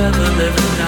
ever living.